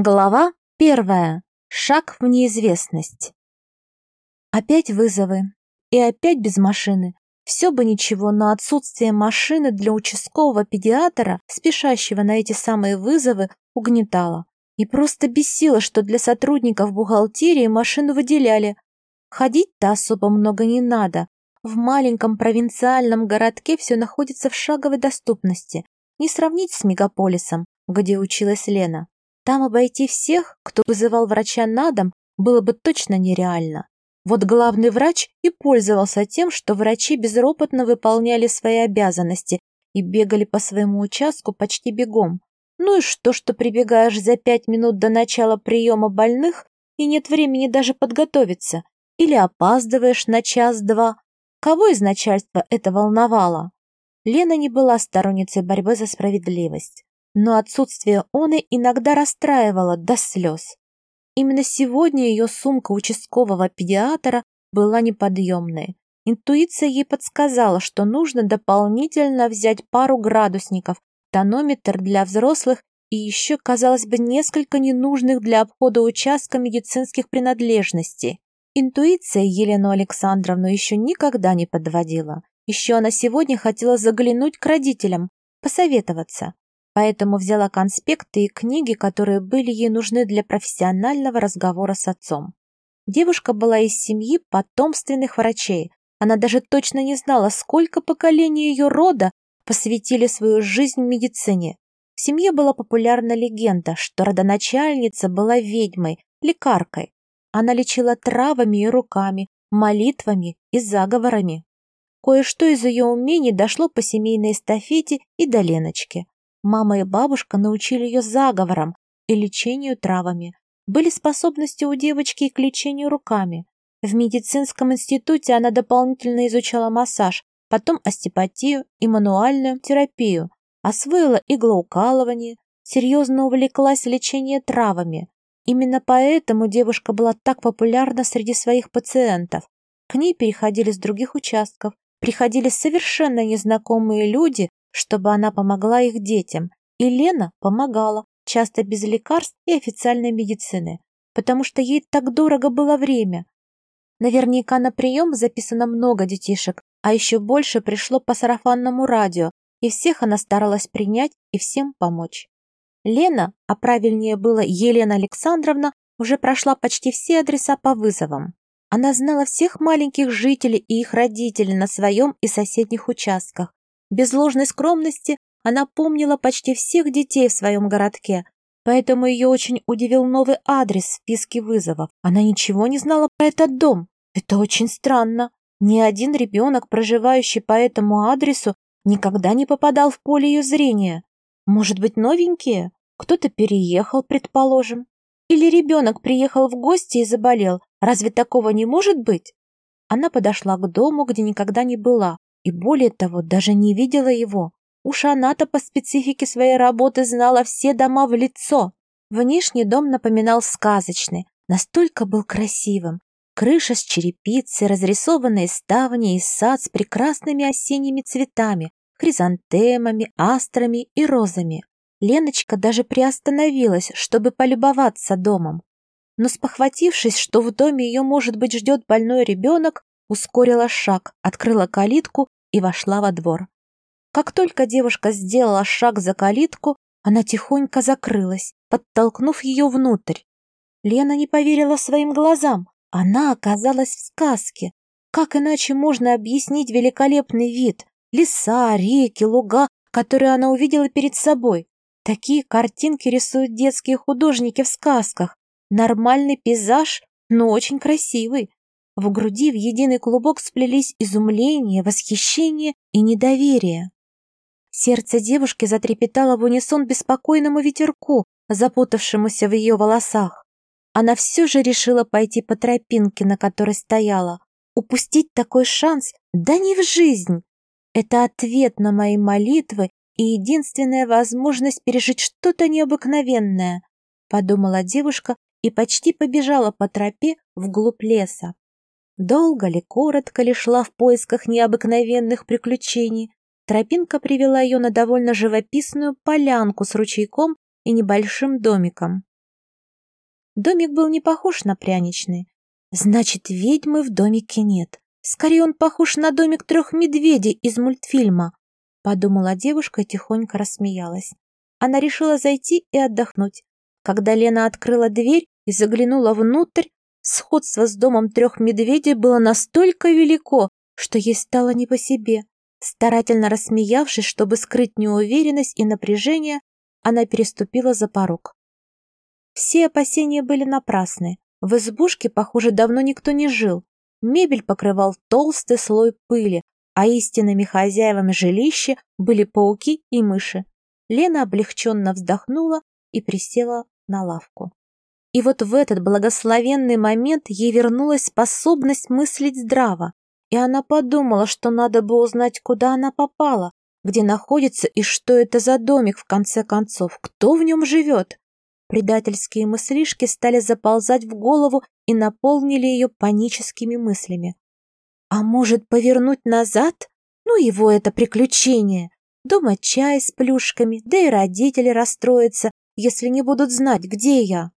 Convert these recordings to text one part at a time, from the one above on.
Глава первая. Шаг в неизвестность. Опять вызовы. И опять без машины. Все бы ничего, но отсутствие машины для участкового педиатра, спешащего на эти самые вызовы, угнетало. И просто бесило, что для сотрудников бухгалтерии машину выделяли. Ходить-то особо много не надо. В маленьком провинциальном городке все находится в шаговой доступности. Не сравнить с мегаполисом, где училась Лена. Там обойти всех, кто вызывал врача на дом, было бы точно нереально. Вот главный врач и пользовался тем, что врачи безропотно выполняли свои обязанности и бегали по своему участку почти бегом. Ну и что, что прибегаешь за пять минут до начала приема больных и нет времени даже подготовиться? Или опаздываешь на час-два? Кого из начальства это волновало? Лена не была сторонницей борьбы за справедливость но отсутствие оны иногда расстраивало до слез. Именно сегодня ее сумка участкового педиатра была неподъемной. Интуиция ей подсказала, что нужно дополнительно взять пару градусников, тонометр для взрослых и еще, казалось бы, несколько ненужных для обхода участка медицинских принадлежностей. Интуиция Елену Александровну еще никогда не подводила. Еще она сегодня хотела заглянуть к родителям, посоветоваться поэтому взяла конспекты и книги, которые были ей нужны для профессионального разговора с отцом. Девушка была из семьи потомственных врачей. Она даже точно не знала, сколько поколений ее рода посвятили свою жизнь медицине. В семье была популярна легенда, что родоначальница была ведьмой, лекаркой. Она лечила травами и руками, молитвами и заговорами. Кое-что из ее умений дошло по семейной эстафете и до Леночки. Мама и бабушка научили ее заговорам и лечению травами. Были способности у девочки и к лечению руками. В медицинском институте она дополнительно изучала массаж, потом остеопатию и мануальную терапию, освоила иглоукалывание, серьезно увлеклась лечением травами. Именно поэтому девушка была так популярна среди своих пациентов. К ней переходили с других участков, приходили совершенно незнакомые люди чтобы она помогла их детям, и Лена помогала, часто без лекарств и официальной медицины, потому что ей так дорого было время. Наверняка на прием записано много детишек, а еще больше пришло по сарафанному радио, и всех она старалась принять и всем помочь. Лена, а правильнее было Елена Александровна, уже прошла почти все адреса по вызовам. Она знала всех маленьких жителей и их родителей на своем и соседних участках, без ложной скромности она помнила почти всех детей в своем городке, поэтому ее очень удивил новый адрес в списке вызовов. Она ничего не знала про этот дом. Это очень странно. Ни один ребенок, проживающий по этому адресу, никогда не попадал в поле ее зрения. Может быть, новенькие? Кто-то переехал, предположим. Или ребенок приехал в гости и заболел. Разве такого не может быть? Она подошла к дому, где никогда не была, и более того, даже не видела его. Уж она-то по специфике своей работы знала все дома в лицо. Внешний дом напоминал сказочный, настолько был красивым. Крыша с черепицы, разрисованные ставни и сад с прекрасными осенними цветами, хризантемами, астрами и розами. Леночка даже приостановилась, чтобы полюбоваться домом. Но спохватившись, что в доме ее, может быть, ждет больной ребенок, ускорила шаг, открыла калитку и вошла во двор. Как только девушка сделала шаг за калитку, она тихонько закрылась, подтолкнув ее внутрь. Лена не поверила своим глазам. Она оказалась в сказке. Как иначе можно объяснить великолепный вид? Леса, реки, луга, которые она увидела перед собой. Такие картинки рисуют детские художники в сказках. Нормальный пейзаж, но очень красивый. В груди в единый клубок сплелись изумление, восхищение и недоверие. Сердце девушки затрепетало в унисон беспокойному ветерку, запутавшемуся в ее волосах. Она все же решила пойти по тропинке, на которой стояла. Упустить такой шанс? Да не в жизнь! Это ответ на мои молитвы и единственная возможность пережить что-то необыкновенное, подумала девушка и почти побежала по тропе вглубь леса. Долго ли, коротко ли шла в поисках необыкновенных приключений, тропинка привела ее на довольно живописную полянку с ручейком и небольшим домиком. Домик был не похож на пряничный. Значит, ведьмы в домике нет. Скорее он похож на домик трех медведей из мультфильма. Подумала девушка и тихонько рассмеялась. Она решила зайти и отдохнуть. Когда Лена открыла дверь и заглянула внутрь, сходство с домом трех медведей было настолько велико, что ей стало не по себе. Старательно рассмеявшись, чтобы скрыть неуверенность и напряжение, она переступила за порог. Все опасения были напрасны. В избушке, похоже, давно никто не жил. Мебель покрывал толстый слой пыли, а истинными хозяевами жилища были пауки и мыши. Лена облегченно вздохнула и присела на лавку. И вот в этот благословенный момент ей вернулась способность мыслить здраво, и она подумала, что надо бы узнать, куда она попала, где находится и что это за домик, в конце концов, кто в нем живет. Предательские мыслишки стали заползать в голову и наполнили ее паническими мыслями. А может, повернуть назад? Ну, его это приключение. Дома чай с плюшками, да и родители расстроятся, если не будут знать, где я.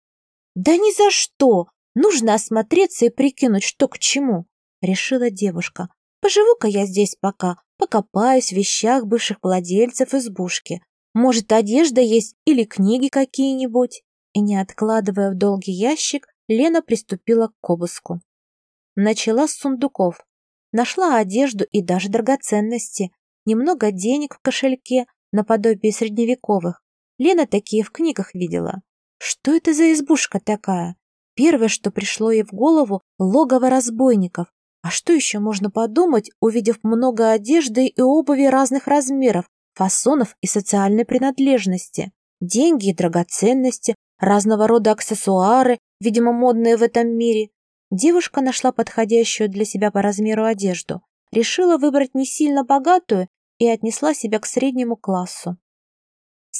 Да ни за что! Нужно осмотреться и прикинуть, что к чему, решила девушка. Поживу-ка я здесь пока, покопаюсь в вещах бывших владельцев избушки. Может, одежда есть или книги какие-нибудь? И не откладывая в долгий ящик, Лена приступила к обыску. Начала с сундуков. Нашла одежду и даже драгоценности. Немного денег в кошельке, наподобие средневековых. Лена такие в книгах видела. Что это за избушка такая? Первое, что пришло ей в голову – логово разбойников. А что еще можно подумать, увидев много одежды и обуви разных размеров, фасонов и социальной принадлежности? Деньги и драгоценности, разного рода аксессуары, видимо, модные в этом мире. Девушка нашла подходящую для себя по размеру одежду, решила выбрать не сильно богатую и отнесла себя к среднему классу.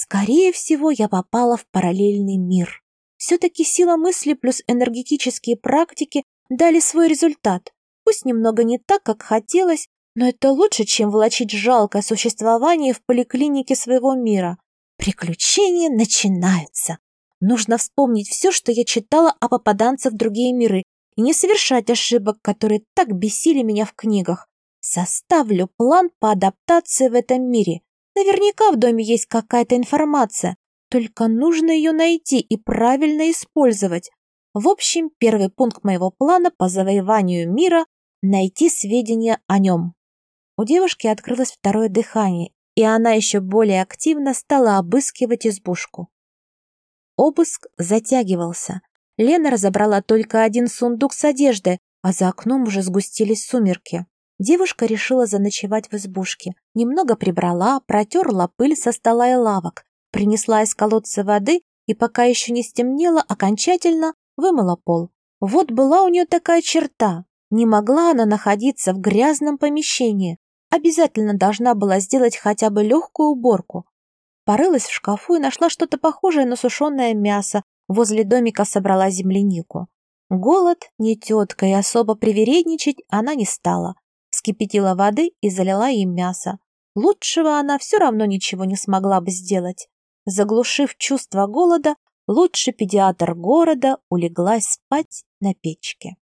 Скорее всего, я попала в параллельный мир. Все-таки сила мысли плюс энергетические практики дали свой результат. Пусть немного не так, как хотелось, но это лучше, чем влачить жалкое существование в поликлинике своего мира. Приключения начинаются. Нужно вспомнить все, что я читала о попаданцах в другие миры, и не совершать ошибок, которые так бесили меня в книгах. Составлю план по адаптации в этом мире. Наверняка в доме есть какая-то информация, только нужно ее найти и правильно использовать. В общем, первый пункт моего плана по завоеванию мира – найти сведения о нем. У девушки открылось второе дыхание, и она еще более активно стала обыскивать избушку. Обыск затягивался. Лена разобрала только один сундук с одеждой, а за окном уже сгустились сумерки. Девушка решила заночевать в избушке. Немного прибрала, протерла пыль со стола и лавок, принесла из колодца воды и, пока еще не стемнело, окончательно вымыла пол. Вот была у нее такая черта. Не могла она находиться в грязном помещении. Обязательно должна была сделать хотя бы легкую уборку. Порылась в шкафу и нашла что-то похожее на сушеное мясо. Возле домика собрала землянику. Голод не тетка, и особо привередничать она не стала. Вскипятила воды и залила им мясо. Лучшего она все равно ничего не смогла бы сделать. Заглушив чувство голода, лучший педиатр города улеглась спать на печке.